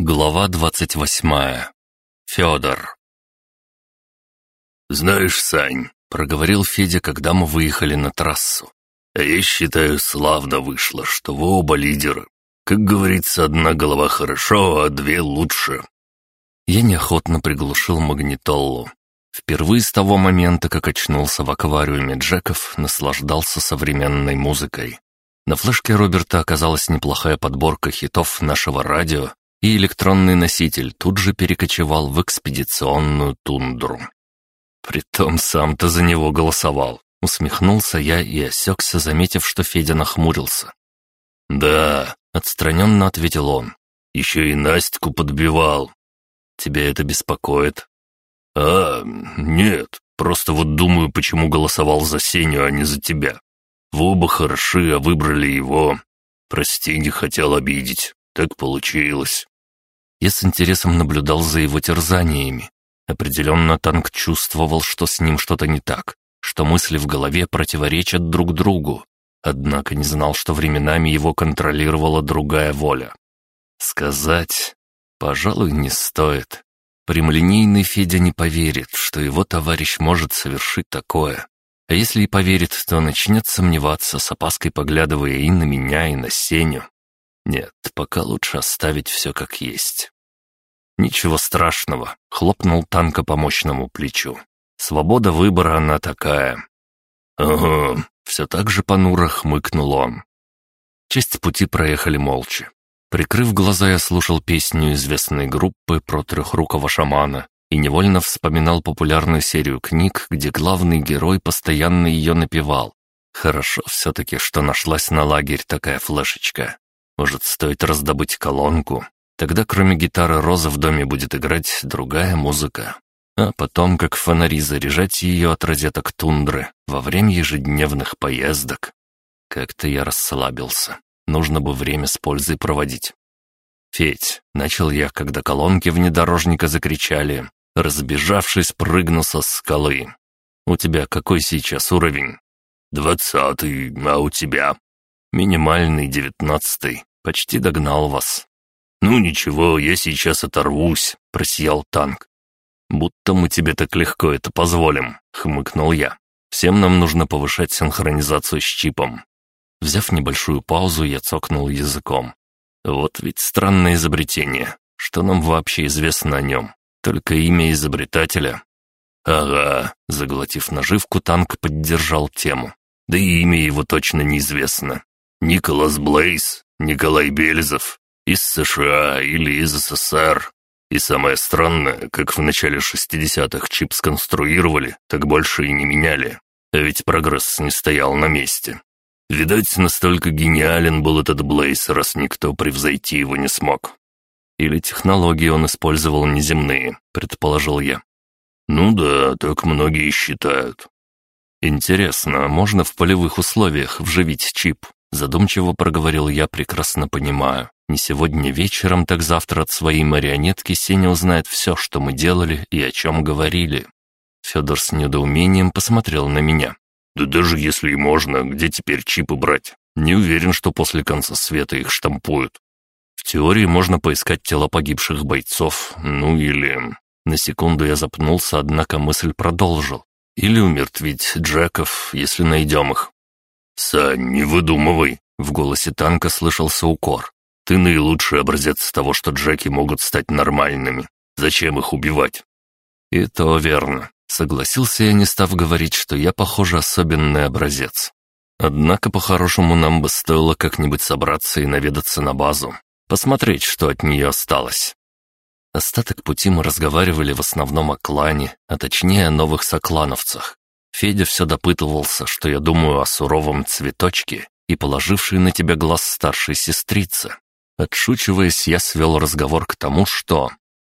Глава двадцать восьмая. Федор. «Знаешь, Сань», — проговорил Федя, когда мы выехали на трассу, «а я считаю, славно вышло, что вы оба лидеры. Как говорится, одна голова хорошо, а две лучше». Я неохотно приглушил магнитолу. Впервые с того момента, как очнулся в аквариуме Джеков, наслаждался современной музыкой. На флешке Роберта оказалась неплохая подборка хитов нашего радио, и электронный носитель тут же перекочевал в экспедиционную тундру. Притом сам-то за него голосовал. Усмехнулся я и осекся, заметив, что Федя нахмурился. «Да», — отстраненно ответил он, — «еще и Настю подбивал. Тебя это беспокоит?» «А, нет, просто вот думаю, почему голосовал за Сеню, а не за тебя. Вы оба хороши, а выбрали его. Прости, не хотел обидеть. Так получилось. Я с интересом наблюдал за его терзаниями. Определенно танк чувствовал, что с ним что-то не так, что мысли в голове противоречат друг другу, однако не знал, что временами его контролировала другая воля. Сказать, пожалуй, не стоит. Прямолинейный Федя не поверит, что его товарищ может совершить такое. А если и поверит, то начнет сомневаться, с опаской поглядывая и на меня, и на Сеню. Нет, пока лучше оставить все как есть. «Ничего страшного», — хлопнул танка по мощному плечу. «Свобода выбора она такая». «Ага», — все так же понуро хмыкнул он. Часть пути проехали молча. Прикрыв глаза, я слушал песню известной группы про трехрукого шамана и невольно вспоминал популярную серию книг, где главный герой постоянно ее напевал. Хорошо все-таки, что нашлась на лагерь такая флешечка. Может, стоит раздобыть колонку? Тогда кроме гитары Роза в доме будет играть другая музыка. А потом, как фонари, заряжать ее от розеток тундры во время ежедневных поездок. Как-то я расслабился. Нужно бы время с пользой проводить. «Федь», — начал я, когда колонки внедорожника закричали, Разбежавшись, прыгну со скалы. «У тебя какой сейчас уровень?» «Двадцатый, а у тебя?» «Минимальный, девятнадцатый. Почти догнал вас». «Ну ничего, я сейчас оторвусь», — просиял танк. «Будто мы тебе так легко это позволим», — хмыкнул я. «Всем нам нужно повышать синхронизацию с чипом». Взяв небольшую паузу, я цокнул языком. «Вот ведь странное изобретение. Что нам вообще известно о нем? Только имя изобретателя. Ага, заглотив наживку, танк поддержал тему. Да и имя его точно неизвестно. Николас Блейз, Николай Бельзов. Из США или из СССР. И самое странное, как в начале 60-х чип сконструировали, так больше и не меняли. А ведь прогресс не стоял на месте. Видать, настолько гениален был этот Блейз, раз никто превзойти его не смог. Или технологии он использовал неземные, предположил я. Ну да, так многие считают. Интересно, а можно в полевых условиях вживить чип? Задумчиво проговорил я, прекрасно понимаю. Не сегодня вечером, так завтра от своей марионетки Сеня узнает все, что мы делали и о чем говорили. Федор с недоумением посмотрел на меня. «Да даже если и можно, где теперь чипы брать? Не уверен, что после конца света их штампуют. В теории можно поискать тела погибших бойцов, ну или... На секунду я запнулся, однако мысль продолжил. Или умертвить Джеков, если найдем их. «Сань, не выдумывай!» — в голосе танка слышался укор. «Ты наилучший образец того, что Джеки могут стать нормальными. Зачем их убивать?» «И то верно», — согласился я, не став говорить, что я, похоже, особенный образец. Однако, по-хорошему, нам бы стоило как-нибудь собраться и наведаться на базу посмотреть, что от нее осталось. Остаток пути мы разговаривали в основном о клане, а точнее о новых соклановцах. Федя все допытывался, что я думаю о суровом цветочке и положившей на тебя глаз старшей сестрице. Отшучиваясь, я свел разговор к тому, что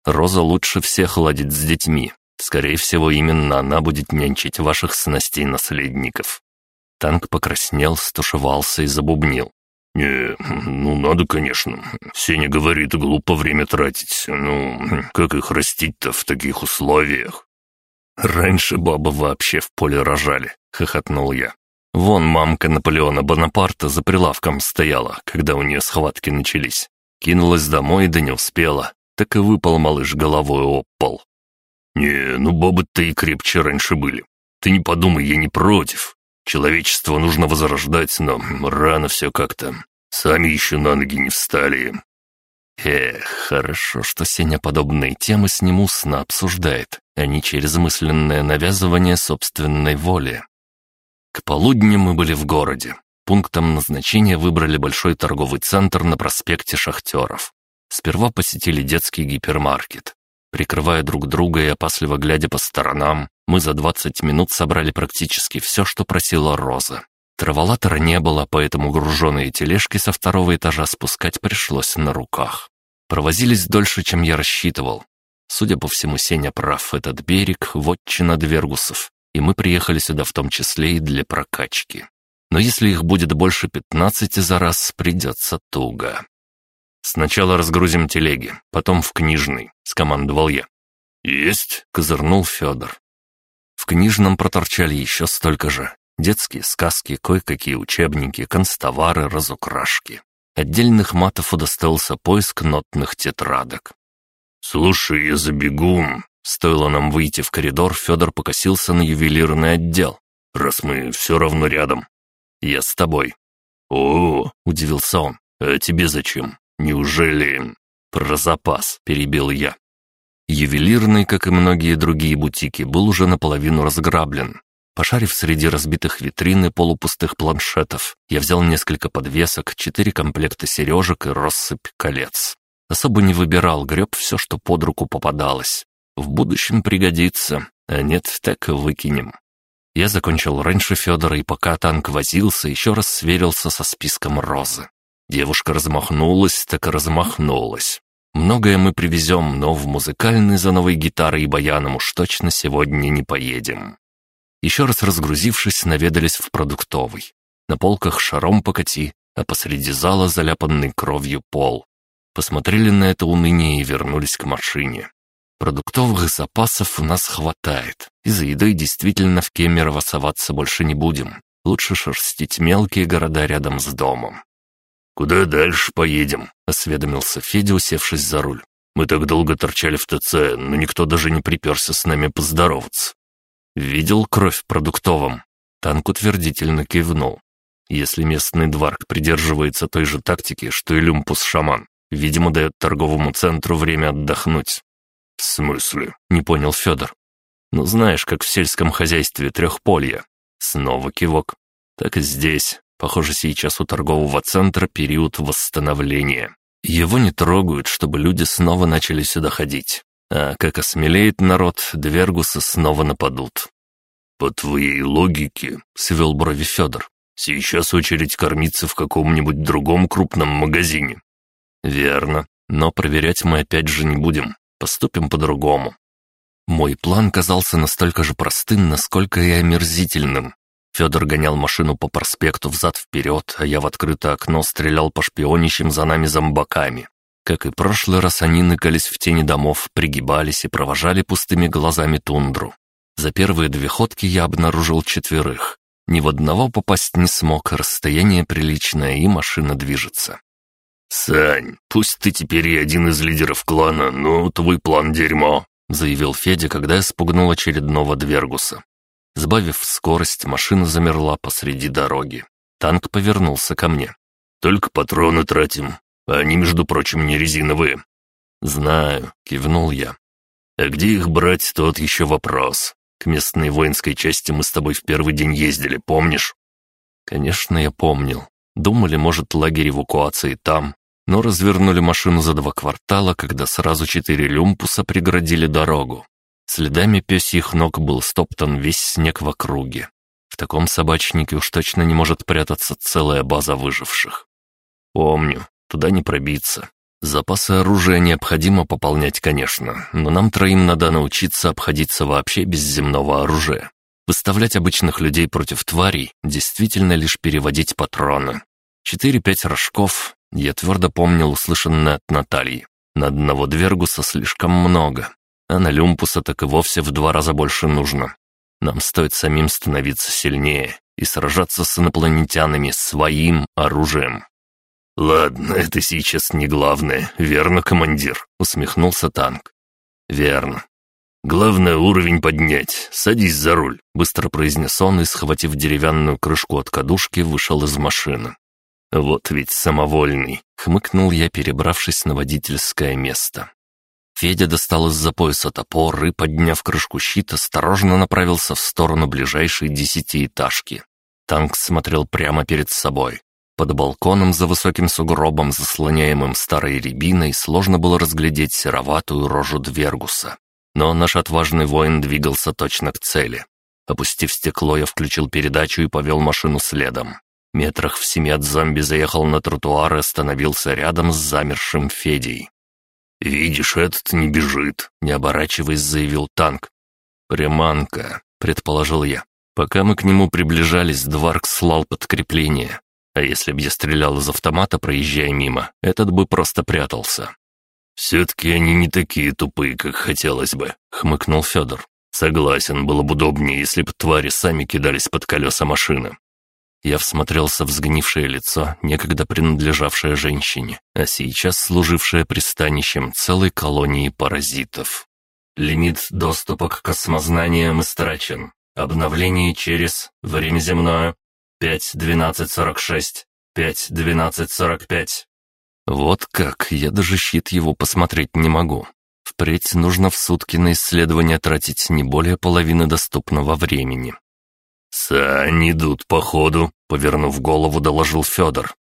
Роза лучше всех ладит с детьми. Скорее всего, именно она будет нянчить ваших снастей наследников. Танк покраснел, стушевался и забубнил. «Не, ну надо, конечно. Сеня говорит, глупо время тратить. Ну, как их растить-то в таких условиях?» «Раньше бабы вообще в поле рожали», — хохотнул я. «Вон мамка Наполеона Бонапарта за прилавком стояла, когда у нее схватки начались. Кинулась домой, да не успела. Так и выпал малыш головой об пол. «Не, ну бобы-то и крепче раньше были. Ты не подумай, я не против. Человечество нужно возрождать, но рано все как-то. Сами еще на ноги не встали». Эх, хорошо, что Сеня подобные темы с ним устно обсуждает, а не через мысленное навязывание собственной воли. К полудню мы были в городе. Пунктом назначения выбрали большой торговый центр на проспекте Шахтеров. Сперва посетили детский гипермаркет. Прикрывая друг друга и опасливо глядя по сторонам, мы за 20 минут собрали практически все, что просила Роза. Траволатора не было, поэтому груженные тележки со второго этажа спускать пришлось на руках. Провозились дольше, чем я рассчитывал. Судя по всему, Сеня прав, этот берег — вотчина Двергусов, и мы приехали сюда в том числе и для прокачки. Но если их будет больше пятнадцати за раз, придется туго. «Сначала разгрузим телеги, потом в книжный», — скомандовал я. «Есть», — козырнул Федор. В книжном проторчали еще столько же. Детские сказки, кое-какие учебники, констовары, разукрашки. Отдельных матов удостоился поиск нотных тетрадок. «Слушай, я забегу». Стоило нам выйти в коридор, Федор покосился на ювелирный отдел. «Раз мы все равно рядом». «Я с тобой». «О, — удивился он, — а тебе зачем? Неужели...» «Про запас», — перебил я. Ювелирный, как и многие другие бутики, был уже наполовину разграблен. Пошарив среди разбитых витрин и полупустых планшетов, я взял несколько подвесок, четыре комплекта сережек и россыпь колец. Особо не выбирал, греб все, что под руку попадалось. В будущем пригодится, а нет, так выкинем. Я закончил раньше Федора, и пока танк возился, еще раз сверился со списком розы. Девушка размахнулась, так и размахнулась. Многое мы привезем, но в музыкальный за новой гитарой и баяном уж точно сегодня не поедем. Еще раз разгрузившись, наведались в продуктовый. На полках шаром покати, а посреди зала заляпанный кровью пол. Посмотрели на это уныние и вернулись к машине. Продуктовых запасов у нас хватает, и за едой действительно в Кемерово соваться больше не будем. Лучше шерстить мелкие города рядом с домом. «Куда дальше поедем?» — осведомился Федя, усевшись за руль. «Мы так долго торчали в ТЦ, но никто даже не приперся с нами поздороваться». «Видел кровь продуктовом?» Танк утвердительно кивнул. Если местный дварк придерживается той же тактики, что и люмпус-шаман, Видимо, дает торговому центру время отдохнуть. «В смысле?» — не понял Федор. «Ну, знаешь, как в сельском хозяйстве трехполья». Снова кивок. Так и здесь. Похоже, сейчас у торгового центра период восстановления. Его не трогают, чтобы люди снова начали сюда ходить. А как осмелеет народ, двергусы снова нападут. «По твоей логике», — свел брови Федор, — «сейчас очередь кормиться в каком-нибудь другом крупном магазине. «Верно. Но проверять мы опять же не будем. Поступим по-другому». Мой план казался настолько же простым, насколько и омерзительным. Федор гонял машину по проспекту взад-вперед, а я в открытое окно стрелял по шпионящим за нами зомбаками. Как и прошлый раз, они ныкались в тени домов, пригибались и провожали пустыми глазами тундру. За первые две ходки я обнаружил четверых. Ни в одного попасть не смог, расстояние приличное и машина движется. «Сань, пусть ты теперь и один из лидеров клана, но твой план дерьмо», заявил Федя, когда я спугнул очередного Двергуса. Сбавив скорость, машина замерла посреди дороги. Танк повернулся ко мне. «Только патроны тратим. Они, между прочим, не резиновые». «Знаю», — кивнул я. «А где их брать, тот еще вопрос. К местной воинской части мы с тобой в первый день ездили, помнишь?» «Конечно, я помнил. Думали, может, лагерь эвакуации там, но развернули машину за два квартала, когда сразу четыре люмпуса преградили дорогу. Следами пёсьих ног был стоптан весь снег в округе. В таком собачнике уж точно не может прятаться целая база выживших. Помню, туда не пробиться. Запасы оружия необходимо пополнять, конечно, но нам троим надо научиться обходиться вообще без земного оружия. Выставлять обычных людей против тварей, действительно лишь переводить патроны. Четыре-пять рожков, я твердо помнил услышанное от Натальи. На одного Двергуса слишком много, а на Люмпуса так и вовсе в два раза больше нужно. Нам стоит самим становиться сильнее и сражаться с инопланетянами своим оружием. «Ладно, это сейчас не главное, верно, командир?» — усмехнулся танк. «Верно. Главное уровень поднять. Садись за руль», — быстро произнес он и, схватив деревянную крышку от кадушки, вышел из машины. «Вот ведь самовольный», — хмыкнул я, перебравшись на водительское место. Федя достал из-за пояса топор и, подняв крышку щита, осторожно направился в сторону ближайшей десятиэтажки. Танк смотрел прямо перед собой. Под балконом за высоким сугробом, заслоняемым старой рябиной, сложно было разглядеть сероватую рожу Двергуса. Но наш отважный воин двигался точно к цели. Опустив стекло, я включил передачу и повел машину следом. Метрах в семи от зомби заехал на тротуар и остановился рядом с замершим Федей. «Видишь, этот не бежит», — не оборачиваясь, заявил танк. «Приманка», — предположил я. Пока мы к нему приближались, Дварк слал подкрепление. А если б я стрелял из автомата, проезжая мимо, этот бы просто прятался. «Все-таки они не такие тупые, как хотелось бы», — хмыкнул Федор. «Согласен, было бы удобнее, если бы твари сами кидались под колеса машины. Я всмотрелся в сгнившее лицо, некогда принадлежавшее женщине, а сейчас служившее пристанищем целой колонии паразитов. Лимит доступа к космознаниям истрачен. Обновление через время земное 5.12.46, 5.12.45. Вот как, я даже щит его посмотреть не могу. Впредь нужно в сутки на исследование тратить не более половины доступного времени. «Сань идут, походу», — повернув голову, доложил Федор.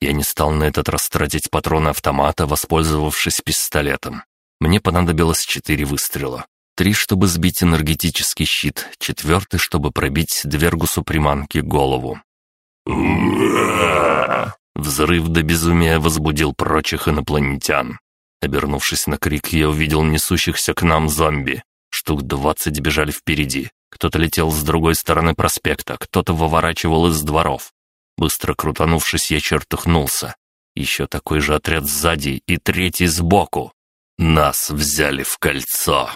Я не стал на этот раз тратить патроны автомата, воспользовавшись пистолетом. Мне понадобилось четыре выстрела. Три, чтобы сбить энергетический щит, четвертый, чтобы пробить Двергусу приманки голову. Взрыв до безумия возбудил прочих инопланетян. Обернувшись на крик, я увидел несущихся к нам зомби. Штук двадцать бежали впереди. Кто-то летел с другой стороны проспекта, кто-то выворачивал из дворов. Быстро крутанувшись, я чертыхнулся. Еще такой же отряд сзади и третий сбоку. Нас взяли в кольцо.